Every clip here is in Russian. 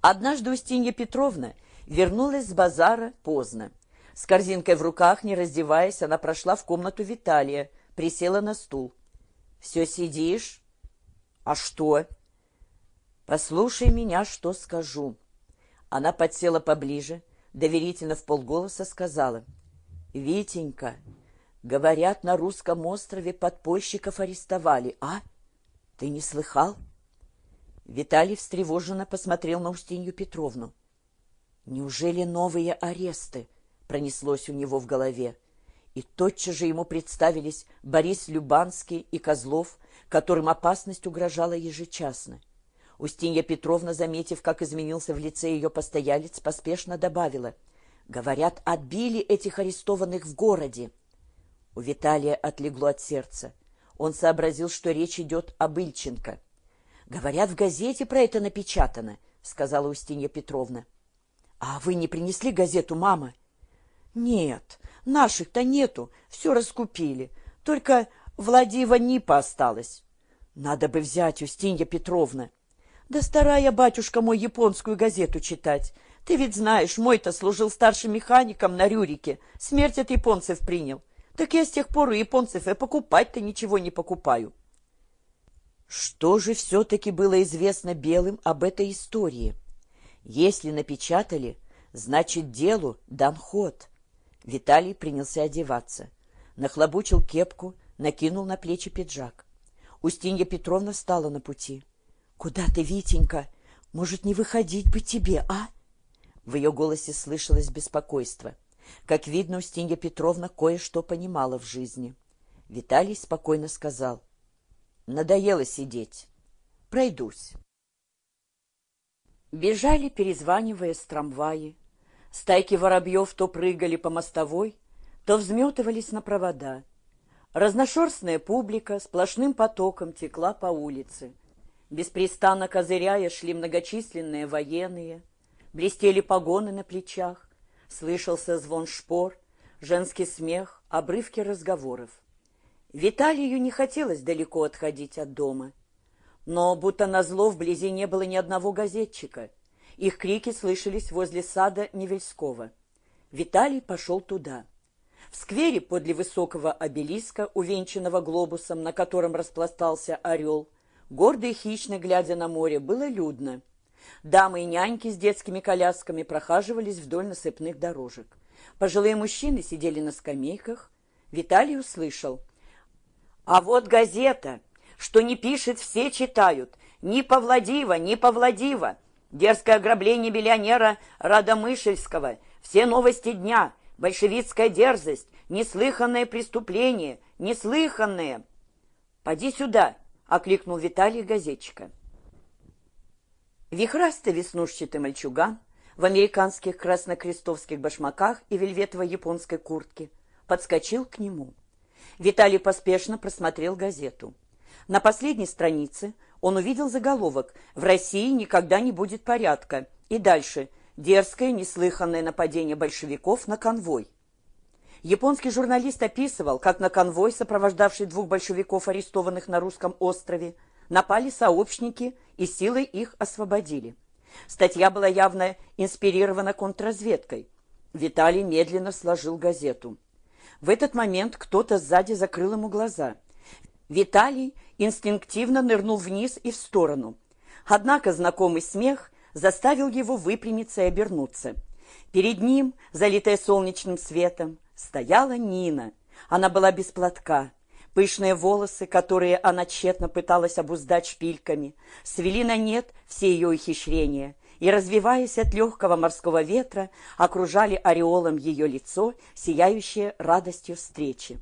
Однажды Устинья Петровна вернулась с базара поздно. С корзинкой в руках, не раздеваясь, она прошла в комнату Виталия, присела на стул. «Все сидишь?» «А что?» «Послушай меня, что скажу». Она подсела поближе, доверительно в полголоса сказала. «Витенька, говорят, на русском острове подпольщиков арестовали, а? Ты не слыхал?» Виталий встревоженно посмотрел на Устинью Петровну. «Неужели новые аресты?» — пронеслось у него в голове. И тотчас же ему представились Борис Любанский и Козлов, которым опасность угрожала ежечасно. Устинья Петровна, заметив, как изменился в лице ее постоялец, поспешно добавила. «Говорят, отбили этих арестованных в городе». У Виталия отлегло от сердца. Он сообразил, что речь идет об Ильченко. «Говорят, в газете про это напечатано», — сказала Устинья Петровна. «А вы не принесли газету, мама?» «Нет, наших-то нету, все раскупили. Только Владива Нипа осталось». «Надо бы взять, Устинья Петровна». «Да старая батюшка мой японскую газету читать. Ты ведь знаешь, мой-то служил старшим механиком на Рюрике. Смерть от японцев принял. Так я с тех пор у японцев и покупать-то ничего не покупаю». Что же все-таки было известно белым об этой истории? Если напечатали, значит, делу дан ход. Виталий принялся одеваться. Нахлобучил кепку, накинул на плечи пиджак. Устинья Петровна встала на пути. «Куда ты, Витенька? Может, не выходить бы тебе, а?» В ее голосе слышалось беспокойство. Как видно, Устинья Петровна кое-что понимала в жизни. Виталий спокойно сказал — Надоело сидеть. Пройдусь. Бежали, перезванивая с трамваи. Стайки воробьев то прыгали по мостовой, то взметывались на провода. Разношерстная публика сплошным потоком текла по улице. Беспрестанно козыряя шли многочисленные военные. Блестели погоны на плечах. Слышался звон шпор, женский смех, обрывки разговоров. Виталию не хотелось далеко отходить от дома. Но будто назло вблизи не было ни одного газетчика. Их крики слышались возле сада Невельского. Виталий пошел туда. В сквере подле высокого обелиска, увенчанного глобусом, на котором распластался орел, гордо и хищно глядя на море, было людно. Дамы и няньки с детскими колясками прохаживались вдоль насыпных дорожек. Пожилые мужчины сидели на скамейках. Виталий услышал — а вот газета, что не пишет, все читают. Ни Павладива, ни Павладива. Дерзкое ограбление миллионера Радомышельского. Все новости дня. Большевистская дерзость. Неслыханное преступление. Неслыханное. «Поди сюда!» — окликнул Виталий газетчика. Вихрастый веснушчатый мальчуган в американских краснокрестовских башмаках и вельветовой японской куртке подскочил к нему. Виталий поспешно просмотрел газету. На последней странице он увидел заголовок «В России никогда не будет порядка» и дальше «Дерзкое, неслыханное нападение большевиков на конвой». Японский журналист описывал, как на конвой, сопровождавший двух большевиков, арестованных на русском острове, напали сообщники и силой их освободили. Статья была явно инспирирована контрразведкой. Виталий медленно сложил газету. В этот момент кто-то сзади закрыл ему глаза. Виталий инстинктивно нырнул вниз и в сторону. Однако знакомый смех заставил его выпрямиться и обернуться. Перед ним, залитая солнечным светом, стояла Нина. Она была без платка. Пышные волосы, которые она тщетно пыталась обуздать шпильками, свели на нет все ее ухищрения и, развиваясь от легкого морского ветра, окружали ореолом ее лицо, сияющее радостью встречи.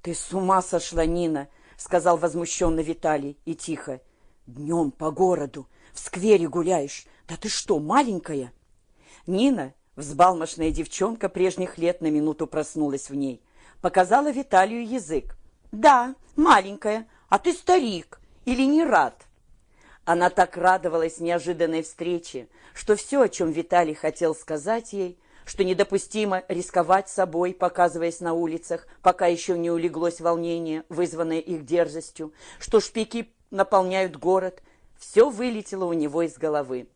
«Ты с ума сошла, Нина!» — сказал возмущенно Виталий и тихо. «Днем по городу, в сквере гуляешь. Да ты что, маленькая?» Нина, взбалмошная девчонка прежних лет, на минуту проснулась в ней, показала Виталию язык. «Да, маленькая, а ты старик или не рад?» Она так радовалась неожиданной встрече, что все, о чем Виталий хотел сказать ей, что недопустимо рисковать собой, показываясь на улицах, пока еще не улеглось волнение, вызванное их дерзостью, что шпики наполняют город, все вылетело у него из головы.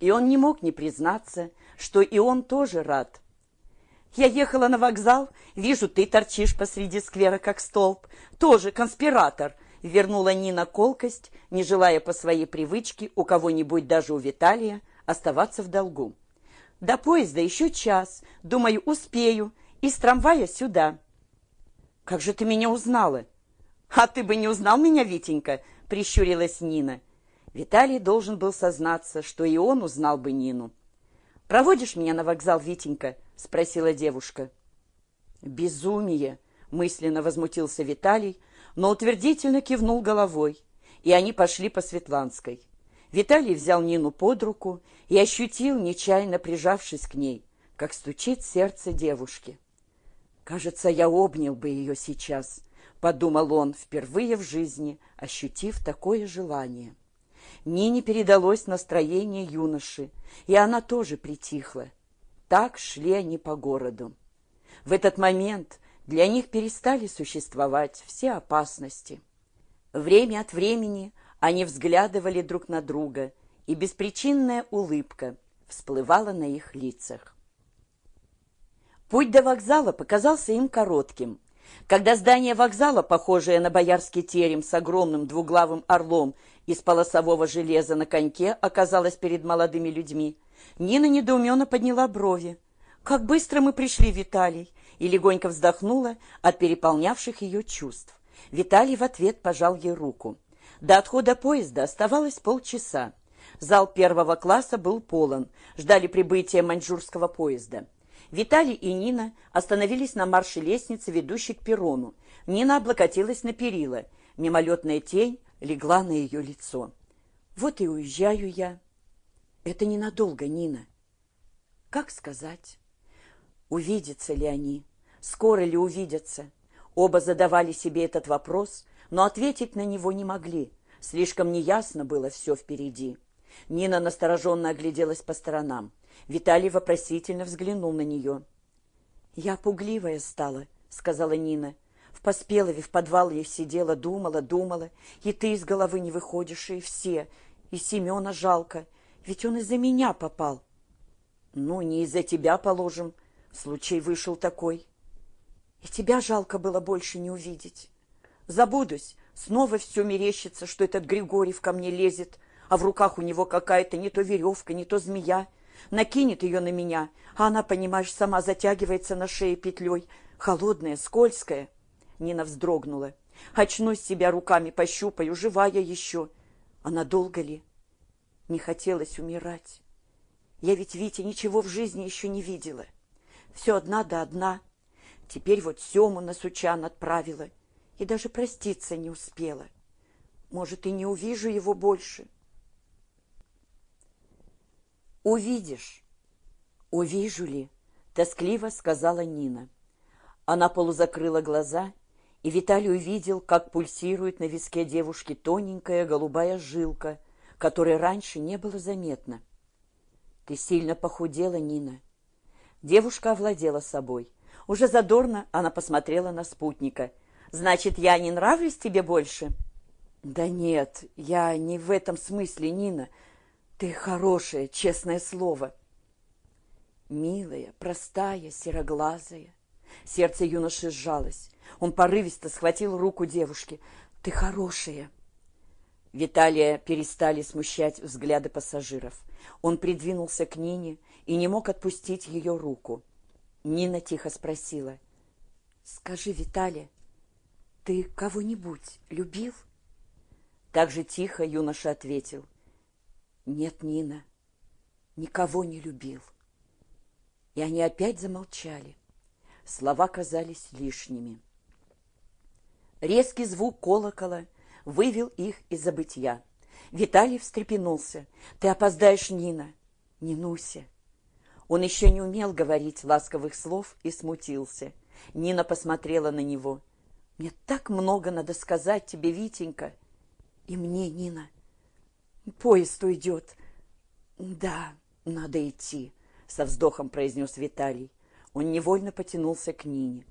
И он не мог не признаться, что и он тоже рад. Я ехала на вокзал, вижу, ты торчишь посреди сквера, как столб. Тоже конспиратор, вернула Нина колкость, не желая по своей привычке у кого-нибудь, даже у Виталия, оставаться в долгу. До поезда еще час, думаю, успею, и с трамвая сюда. Как же ты меня узнала? А ты бы не узнал меня, Витенька, прищурилась Нина. Виталий должен был сознаться, что и он узнал бы Нину. «Проводишь меня на вокзал, Витенька?» — спросила девушка. «Безумие!» — мысленно возмутился Виталий, но утвердительно кивнул головой, и они пошли по Светланской. Виталий взял Нину под руку и ощутил, нечаянно прижавшись к ней, как стучит сердце девушки. «Кажется, я обнял бы ее сейчас», — подумал он, впервые в жизни ощутив такое желание. Нине передалось настроение юноши, и она тоже притихла. Так шли они по городу. В этот момент для них перестали существовать все опасности. Время от времени они взглядывали друг на друга, и беспричинная улыбка всплывала на их лицах. Путь до вокзала показался им коротким. Когда здание вокзала, похожее на боярский терем с огромным двуглавым орлом из полосового железа на коньке, оказалось перед молодыми людьми, Нина недоуменно подняла брови. «Как быстро мы пришли, Виталий!» И легонько вздохнула от переполнявших ее чувств. Виталий в ответ пожал ей руку. До отхода поезда оставалось полчаса. Зал первого класса был полон. Ждали прибытия маньчжурского поезда. Виталий и Нина остановились на марше лестницы, ведущей к перрону. Нина облокотилась на перила. Мимолетная тень легла на ее лицо. «Вот и уезжаю я». «Это ненадолго, Нина». «Как сказать?» «Увидятся ли они? Скоро ли увидятся?» Оба задавали себе этот вопрос, но ответить на него не могли. Слишком неясно было все впереди. Нина настороженно огляделась по сторонам. Виталий вопросительно взглянул на нее. «Я пугливая стала», — сказала Нина. «В Поспелове в подвале сидела, думала, думала, и ты из головы не выходишь, и все, и Семена жалко, ведь он из-за меня попал». «Ну, не из-за тебя, положим, случай вышел такой». «И тебя жалко было больше не увидеть. Забудусь, снова все мерещится, что этот Григорьев ко мне лезет, а в руках у него какая-то не то веревка, не то змея» накинет ее на меня, а она, понимаешь, сама затягивается на шее петлей, холодная, скользкая. Нина вздрогнула. Очнусь себя руками, пощупаю, живая еще. А надолго ли? Не хотелось умирать. Я ведь, Витя, ничего в жизни еще не видела. Все одна да одна. Теперь вот Сему на Сучан отправила. И даже проститься не успела. Может, и не увижу его больше. «Увидишь». «Увижу ли?» — тоскливо сказала Нина. Она полузакрыла глаза, и Виталий увидел, как пульсирует на виске девушки тоненькая голубая жилка, которой раньше не было заметно. «Ты сильно похудела, Нина». Девушка овладела собой. Уже задорно она посмотрела на спутника. «Значит, я не нравлюсь тебе больше?» «Да нет, я не в этом смысле, Нина. Ты хорошая, честное слово. Милая, простая, сероглазая. Сердце юноши сжалось. Он порывисто схватил руку девушки. Ты хорошая. Виталия перестали смущать взгляды пассажиров. Он придвинулся к Нине и не мог отпустить ее руку. Нина тихо спросила. «Скажи, Виталия, ты кого-нибудь любил?» Так же тихо юноша ответил. Нет, Нина, никого не любил. И они опять замолчали. Слова казались лишними. Резкий звук колокола вывел их из забытья. Виталий встрепенулся. «Ты опоздаешь, Нина!» «Не нуся!» Он еще не умел говорить ласковых слов и смутился. Нина посмотрела на него. «Мне так много надо сказать тебе, Витенька!» «И мне, Нина!» Поезд уйдет. Да, надо идти, со вздохом произнес Виталий. Он невольно потянулся к Нине.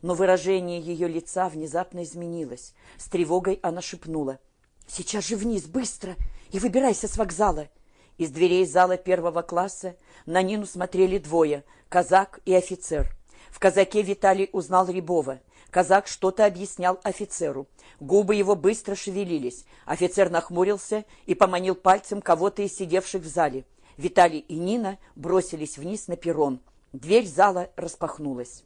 Но выражение ее лица внезапно изменилось. С тревогой она шепнула. «Сейчас же вниз, быстро! И выбирайся с вокзала!» Из дверей зала первого класса на Нину смотрели двое – казак и офицер. В казаке Виталий узнал Рябова. Казак что-то объяснял офицеру. Губы его быстро шевелились. Офицер нахмурился и поманил пальцем кого-то из сидевших в зале. Виталий и Нина бросились вниз на перрон. Дверь зала распахнулась.